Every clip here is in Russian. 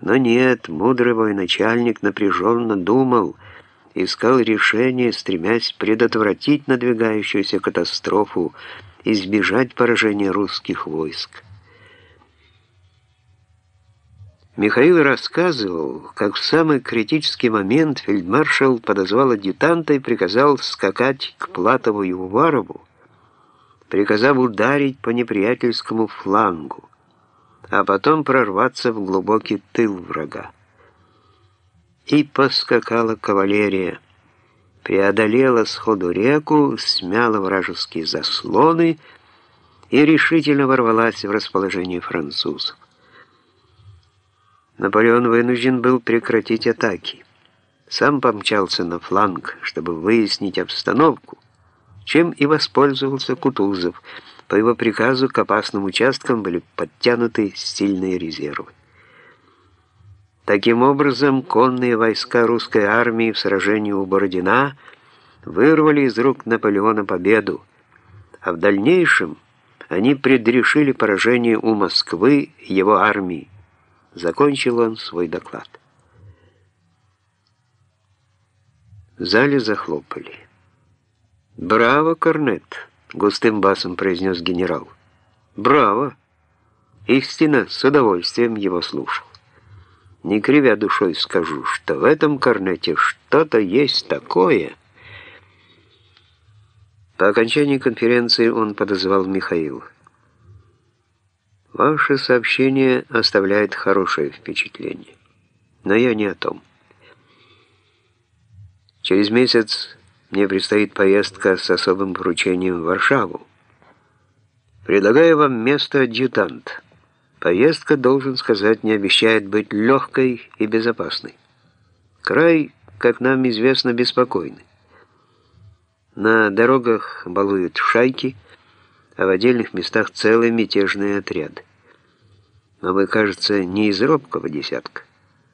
Но нет, мудрый военачальник напряженно думал, искал решение, стремясь предотвратить надвигающуюся катастрофу, избежать поражения русских войск. Михаил рассказывал, как в самый критический момент фельдмаршал подозвал адъютанта и приказал скакать к Платову и Уварову, приказав ударить по неприятельскому флангу, а потом прорваться в глубокий тыл врага. И поскакала кавалерия, преодолела сходу реку, смяла вражеские заслоны и решительно ворвалась в расположение французов. Наполеон вынужден был прекратить атаки. Сам помчался на фланг, чтобы выяснить обстановку, чем и воспользовался Кутузов. По его приказу к опасным участкам были подтянуты сильные резервы. Таким образом, конные войска русской армии в сражении у Бородина вырвали из рук Наполеона победу, а в дальнейшем они предрешили поражение у Москвы его армии. Закончил он свой доклад. В зале захлопали. «Браво, Корнет!» — густым басом произнес генерал. «Браво!» Истинно с удовольствием его слушал. Не кривя душой скажу, что в этом Корнете что-то есть такое. По окончании конференции он подозвал Михаила. Ваше сообщение оставляет хорошее впечатление. Но я не о том. Через месяц мне предстоит поездка с особым поручением в Варшаву. Предлагаю вам место адъютант. Поездка, должен сказать, не обещает быть легкой и безопасной. Край, как нам известно, беспокойный. На дорогах балуют шайки, а в отдельных местах целые мятежные отряды но вы, кажется, не из робкого десятка.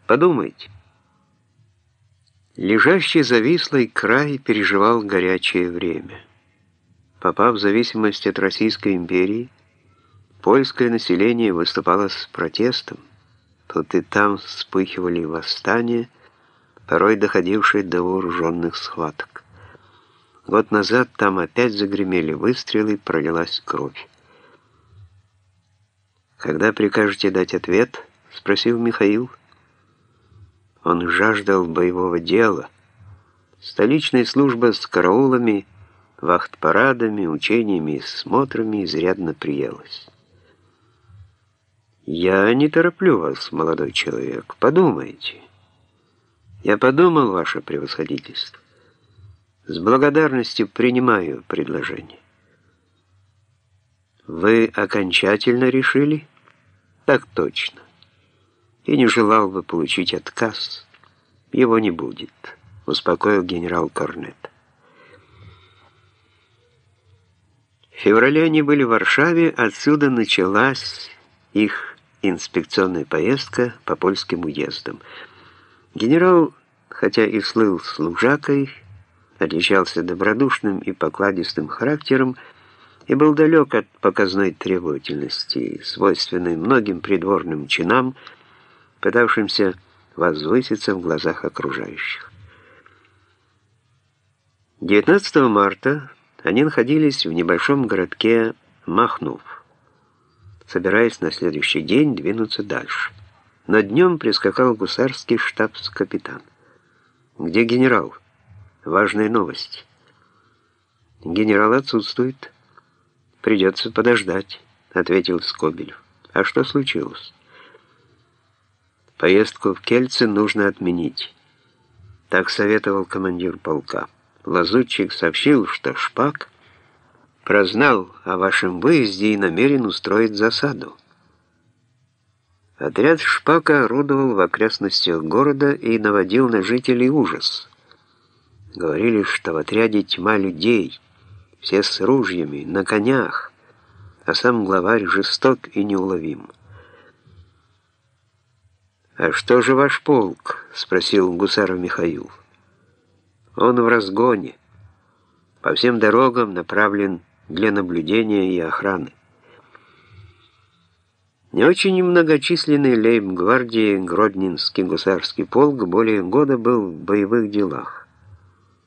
Подумайте. Лежащий завислый край переживал горячее время. Попав в зависимость от Российской империи, польское население выступало с протестом. Тут и там вспыхивали восстания, порой доходившие до вооруженных схваток. Год назад там опять загремели выстрелы, пролилась кровь. «Когда прикажете дать ответ?» — спросил Михаил. Он жаждал боевого дела. Столичная служба с караулами, вахт-парадами, учениями и смотрами изрядно приелась. «Я не тороплю вас, молодой человек. Подумайте». «Я подумал, ваше превосходительство. С благодарностью принимаю предложение». «Вы окончательно решили?» Так точно. И не желал бы получить отказ. Его не будет, успокоил генерал Корнет. В феврале они были в Варшаве, отсюда началась их инспекционная поездка по польским уездам. Генерал, хотя и слыл служакой, отличался добродушным и покладистым характером, и был далек от показной требовательности, свойственной многим придворным чинам, пытавшимся возвыситься в глазах окружающих. 19 марта они находились в небольшом городке Махнув, собираясь на следующий день двинуться дальше. Но днем прискакал гусарский штабс-капитан. «Где генерал? Важные новости». «Генерал отсутствует». «Придется подождать», — ответил Скобелев. «А что случилось?» «Поездку в Кельце нужно отменить», — так советовал командир полка. Лазутчик сообщил, что Шпак прознал о вашем выезде и намерен устроить засаду. Отряд Шпака орудовал в окрестностях города и наводил на жителей ужас. Говорили, что в отряде тьма людей — все с ружьями, на конях, а сам главарь жесток и неуловим. «А что же ваш полк?» — спросил гусаров Михаил. «Он в разгоне. По всем дорогам направлен для наблюдения и охраны. Не очень многочисленный лейб-гвардии Гродненский гусарский полк более года был в боевых делах.